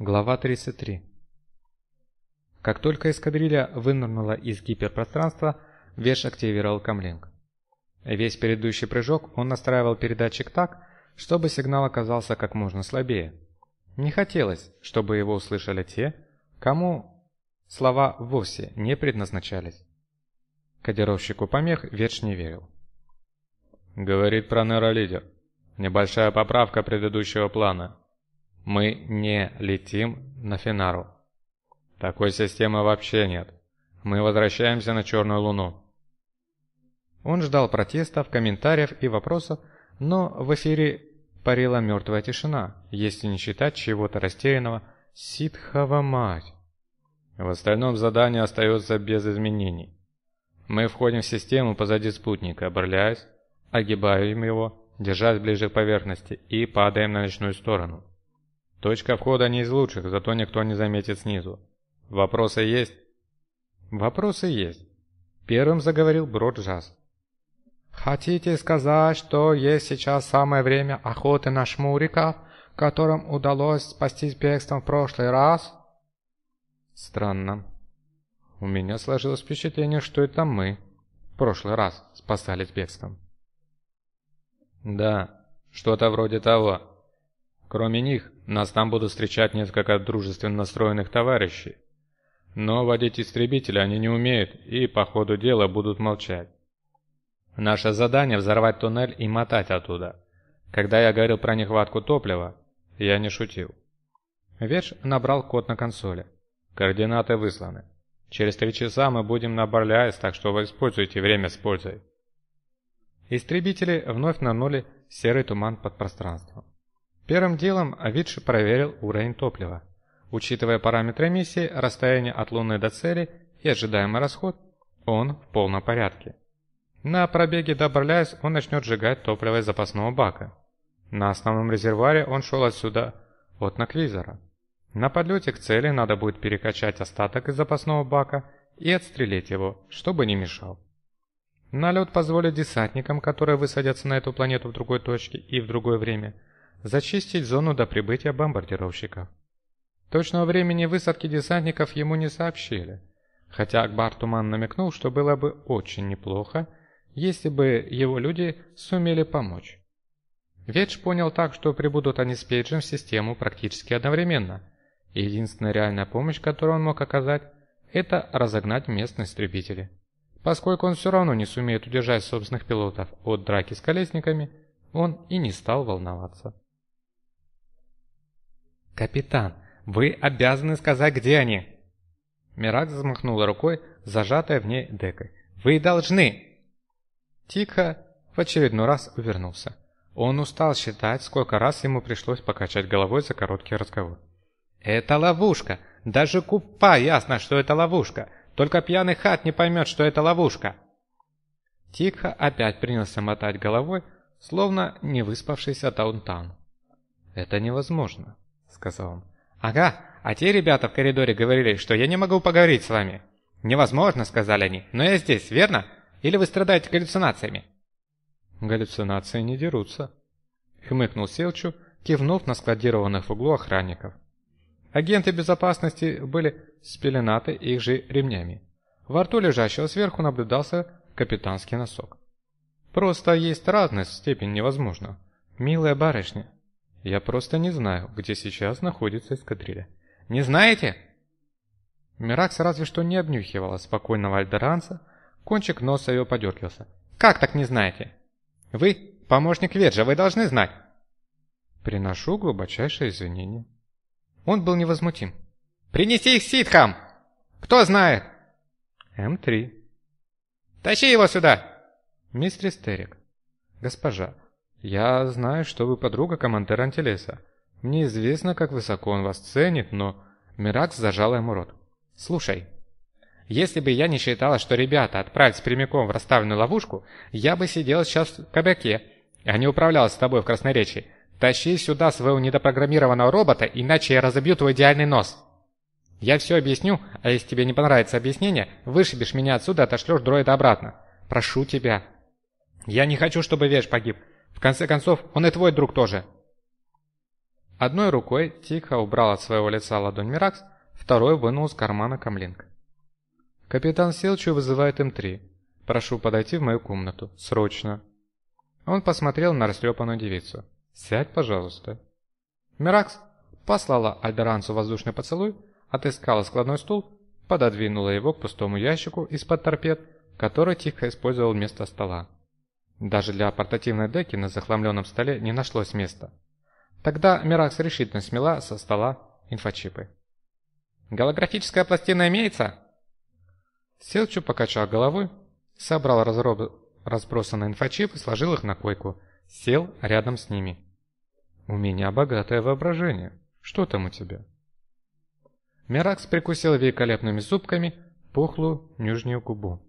Глава 33 Как только эскадрилья вынырнула из гиперпространства, Веш активировал камлинг. Весь предыдущий прыжок он настраивал передатчик так, чтобы сигнал оказался как можно слабее. Не хотелось, чтобы его услышали те, кому слова вовсе не предназначались. Кодировщику помех Верш не верил. Говорит про нейролидер. Небольшая поправка предыдущего плана. Мы не летим на Финару. Такой системы вообще нет. Мы возвращаемся на Черную Луну. Он ждал протестов, комментариев и вопросов, но в эфире парила мертвая тишина, если не считать чего-то растерянного «Ситхова мать». В остальном задание остается без изменений. Мы входим в систему позади спутника, обрляясь, огибаем его, держась ближе к поверхности и падаем на ночную сторону. Точка входа не из лучших, зато никто не заметит снизу. Вопросы есть? Вопросы есть. Первым заговорил Броджаз. Хотите сказать, что есть сейчас самое время охоты на шмуриков, которым удалось спастись бегством в прошлый раз? Странно. У меня сложилось впечатление, что это мы в прошлый раз спасались бегством. Да, что-то вроде того. Кроме них, нас там будут встречать несколько дружественно настроенных товарищей. Но водить истребители они не умеют и по ходу дела будут молчать. Наше задание взорвать туннель и мотать оттуда. Когда я говорил про нехватку топлива, я не шутил. Верш набрал код на консоли. Координаты высланы. Через три часа мы будем на Барляйс, так что вы используйте время с пользой. Истребители вновь нанули серый туман под пространством. Первым делом Авидши проверил уровень топлива. Учитывая параметры миссии, расстояние от Луны до цели и ожидаемый расход, он в полном порядке. На пробеге до он начнет сжигать топливо из запасного бака. На основном резервуаре он шел отсюда от Наквизора. На подлете к цели надо будет перекачать остаток из запасного бака и отстрелить его, чтобы не мешал. Налет позволит десантникам, которые высадятся на эту планету в другой точке и в другое время, зачистить зону до прибытия бомбардировщиков. Точного времени высадки десантников ему не сообщили, хотя Акбар Туман намекнул, что было бы очень неплохо, если бы его люди сумели помочь. Ветч понял так, что прибудут они с Пейджем в систему практически одновременно, и единственная реальная помощь, которую он мог оказать, это разогнать местные истребители. Поскольку он все равно не сумеет удержать собственных пилотов от драки с колесниками, он и не стал волноваться. «Капитан, вы обязаны сказать, где они!» Мирак взмахнула рукой, зажатая в ней декой. «Вы должны!» Тихо в очередной раз увернулся. Он устал считать, сколько раз ему пришлось покачать головой за короткий разговор. «Это ловушка! Даже Купа ясно, что это ловушка! Только пьяный хат не поймет, что это ловушка!» Тихо опять принялся мотать головой, словно не выспавшийся Таунтан. «Это невозможно», — сказал он. «Ага, а те ребята в коридоре говорили, что я не могу поговорить с вами». «Невозможно», — сказали они, — «но я здесь, верно? Или вы страдаете галлюцинациями?» «Галлюцинации не дерутся», — хмыкнул Селчу, кивнув на складированных в углу охранников. Агенты безопасности были спеленаты их же ремнями. Во рту лежащего сверху наблюдался капитанский носок. Просто есть разная степень невозможно. Милая барышня, я просто не знаю, где сейчас находится эскадрилья. Не знаете? Миракс разве что не обнюхивала спокойного альдеранца, кончик носа ее подергался. Как так не знаете? Вы помощник Веджа, вы должны знать. Приношу глубочайшее извинение. Он был невозмутим. «Принеси их ситхам! Кто знает?» «М3». «Тащи его сюда!» «Мистер Стерик». «Госпожа, я знаю, что вы подруга командира Антилеса. Мне известно, как высоко он вас ценит, но...» Миракс зажал ему рот. «Слушай, если бы я не считала, что ребята отправились прямиком в расставленную ловушку, я бы сидел сейчас в кабаке, а не управлялась с тобой в красноречии. Тащи сюда своего недопрограммированного робота, иначе я разобью твой идеальный нос. Я все объясню, а если тебе не понравится объяснение, вышибешь меня отсюда и отошлешь дроида обратно. Прошу тебя. Я не хочу, чтобы Веш погиб. В конце концов, он и твой друг тоже. Одной рукой тихо убрал от своего лица ладонь Миракс, второй вынул из кармана камлинг. «Капитан Селчу вызывает М3. Прошу подойти в мою комнату. Срочно!» Он посмотрел на растрепанную девицу. «Сядь, пожалуйста». Миракс послала Альдеранцу воздушный поцелуй, отыскала складной стул, пододвинула его к пустому ящику из-под торпед, который тихо использовал вместо стола. Даже для портативной деки на захламленном столе не нашлось места. Тогда Миракс решительно смела со стола инфочипы. «Голографическая пластина имеется?» Селчу покачал головой, собрал разроб... разбросанные инфочипы, сложил их на койку, сел рядом с ними. «У меня богатое воображение. Что там у тебя?» Миракс прикусил великолепными зубками пухлую нижнюю губу.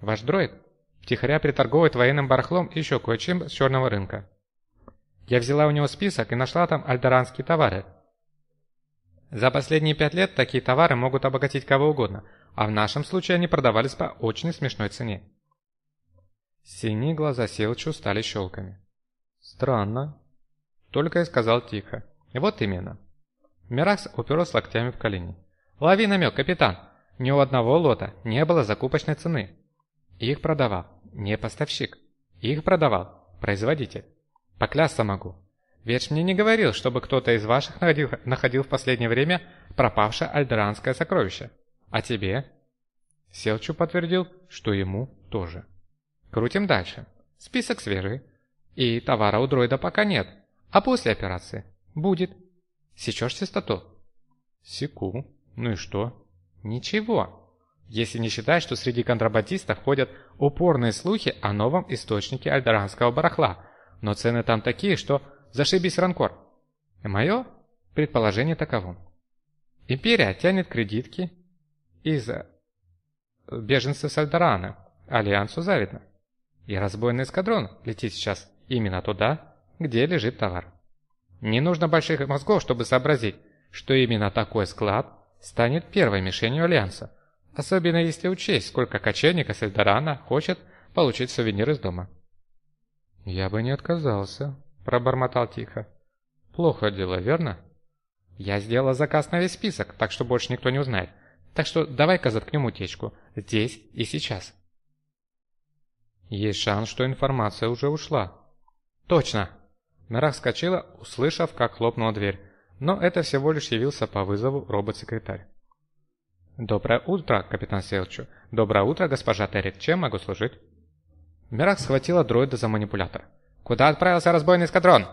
«Ваш дроид втихаря приторговывает военным барахлом и еще кое-чем с черного рынка. Я взяла у него список и нашла там альдоранские товары. За последние пять лет такие товары могут обогатить кого угодно, а в нашем случае они продавались по очень смешной цене». Синие глаза Силчу стали щелками. «Странно», — только и сказал тихо. «Вот именно». Миракс уперлась локтями в колени. «Лови намек, капитан! Ни у одного лота не было закупочной цены. Их продавал не поставщик. Их продавал производитель. Поклясться могу. Ведь мне не говорил, чтобы кто-то из ваших находил, находил в последнее время пропавшее альдеранское сокровище. А тебе?» Селчу подтвердил, что ему тоже. Крутим дальше. Список свежий. И товара у дроида пока нет. А после операции будет. Сечешь частоту? Секу. Ну и что? Ничего. Если не считать, что среди контрабандистов ходят упорные слухи о новом источнике альдеранского барахла. Но цены там такие, что зашибись ранкор. Мое предположение таково. Империя тянет кредитки из э, беженцев с Альдорана. Альянсу завидно. И разбойный эскадрон летит сейчас именно туда, где лежит товар. Не нужно больших мозгов, чтобы сообразить, что именно такой склад станет первой мишенью Альянса, особенно если учесть, сколько кочевников с Эльдорана хочет получить сувенир из дома. «Я бы не отказался», – пробормотал тихо. «Плохо дело, верно?» «Я сделала заказ на весь список, так что больше никто не узнает. Так что давай-ка заткнем утечку. Здесь и сейчас». Есть шанс, что информация уже ушла. «Точно!» Мирах вскочила, услышав, как хлопнула дверь, но это всего лишь явился по вызову робот-секретарь. «Доброе утро, капитан Селчу. Доброе утро, госпожа Террик. Чем могу служить?» Мирах схватила дроида за манипулятор. «Куда отправился разбойный эскадрон?»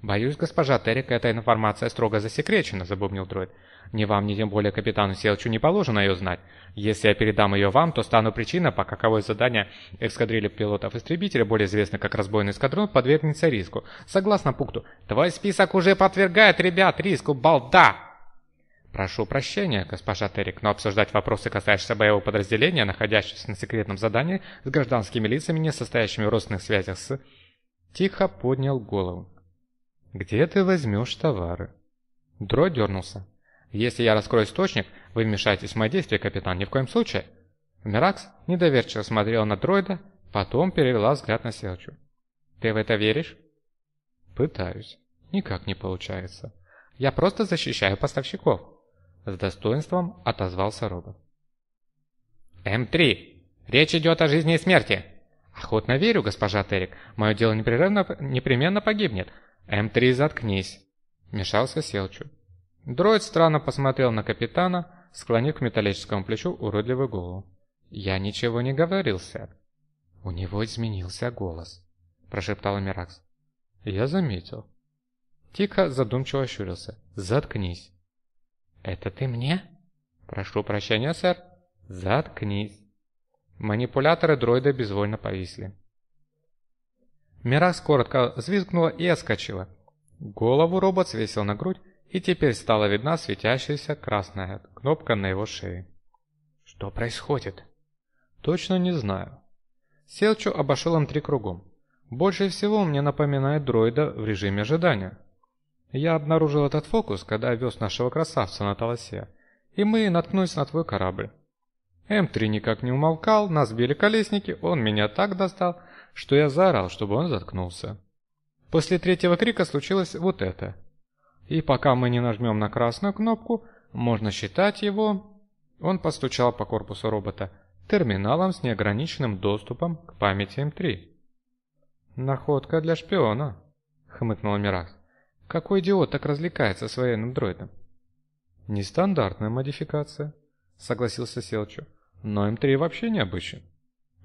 «Боюсь, госпожа Террик, эта информация строго засекречена», — забубнил дроид. «Ни вам, ни тем более капитану Селчу не положено ее знать. Если я передам ее вам, то стану причиной, по каковой задание эскадрильи пилотов-истребителей, более известно как разбойный эскадрон, подвергнется риску. Согласно пункту, твой список уже подвергает ребят риску, балда!» «Прошу прощения, госпожа Террик, но обсуждать вопросы, касающиеся боевого подразделения, находящегося на секретном задании, с гражданскими лицами, не состоящими в родственных связях с...» Тихо поднял голову. «Где ты возьмешь товары?» Дро дернулся. «Если я раскрою источник, вы вмешаетесь в мои действия, капитан, ни в коем случае!» Миракс недоверчиво смотрел на дроида, потом перевела взгляд на Селчу. «Ты в это веришь?» «Пытаюсь. Никак не получается. Я просто защищаю поставщиков!» С достоинством отозвался робот. «М3! Речь идет о жизни и смерти!» «Охотно верю, госпожа Террик. Мое дело непрерывно, непременно погибнет. «М3, заткнись!» — мешался Селчу. Дроид странно посмотрел на капитана, склонив к металлическому плечу уродливую голову. «Я ничего не говорил, сэр». «У него изменился голос», — прошептал Миракс. «Я заметил». Тихо задумчиво ощурился. «Заткнись». «Это ты мне?» «Прошу прощения, сэр». «Заткнись». Манипуляторы дроида безвольно повисли. Миракс коротко взвизгнула и отскочила. Голову робот свесил на грудь, и теперь стала видна светящаяся красная кнопка на его шее. Что происходит? Точно не знаю. Селчу обошел им три кругом. Больше всего мне напоминает дроида в режиме ожидания. Я обнаружил этот фокус, когда вез нашего красавца на Таласе, и мы наткнулись на твой корабль. М3 никак не умолкал, нас били колесники, он меня так достал, что я заорал, чтобы он заткнулся. После третьего крика случилось вот это. И пока мы не нажмем на красную кнопку, можно считать его... Он постучал по корпусу робота терминалом с неограниченным доступом к памяти М3. «Находка для шпиона», — хмыкнул Миракс. «Какой идиот так развлекается с военным дроидом?» «Нестандартная модификация», — согласился Селчу. «Но М3 вообще необычен.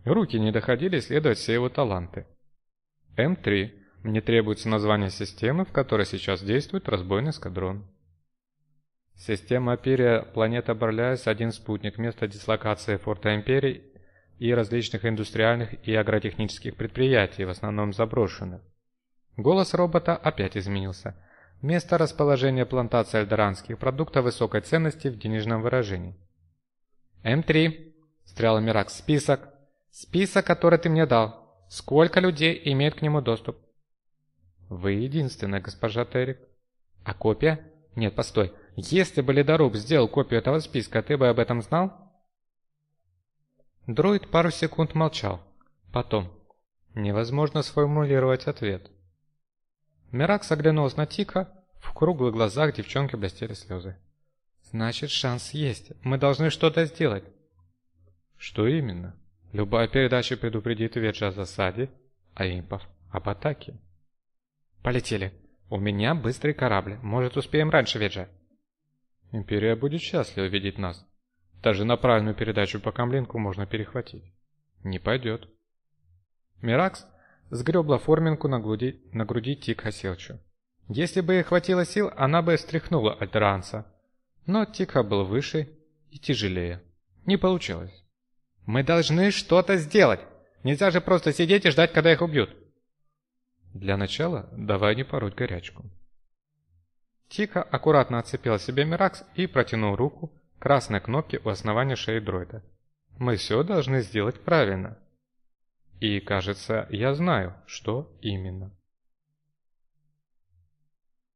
Руки не доходили исследовать все его таланты. М3. Мне требуется название системы, в которой сейчас действует разбойный эскадрон». Система Апирия, планета Борляес, один спутник, место дислокации форта Империи и различных индустриальных и агротехнических предприятий, в основном заброшенных. Голос робота опять изменился. Место расположения плантации альдоранских продуктов высокой ценности в денежном выражении. «М3», — стрял Мирак, — «список. Список, который ты мне дал. Сколько людей имеют к нему доступ?» «Вы единственная, госпожа Террик». «А копия?» «Нет, постой. Если бы ледоруб сделал копию этого списка, ты бы об этом знал? Дроид пару секунд молчал. Потом. Невозможно сформулировать ответ. Миракс оглянулся на Тика, в круглых глазах девчонки блестели слезы. «Значит, шанс есть. Мы должны что-то сделать». «Что именно?» «Любая передача предупредит Веджа о засаде, а импов об атаке». «Полетели. У меня быстрый корабль. Может, успеем раньше, Веджа?» Империя будет счастлива видеть нас. Даже на правильную передачу по камлинку можно перехватить. Не пойдет. Миракс сгребла форминку на груди, на груди Тик Селчу. Если бы ей хватило сил, она бы стряхнула альтеранца. Но Тикха был выше и тяжелее. Не получилось. «Мы должны что-то сделать! Нельзя же просто сидеть и ждать, когда их убьют!» Для начала давай не пороть горячку. Тихо, аккуратно отцепил себе Миракс и протянул руку к красной кнопке у основания шеи дроида. Мы все должны сделать правильно. И, кажется, я знаю, что именно.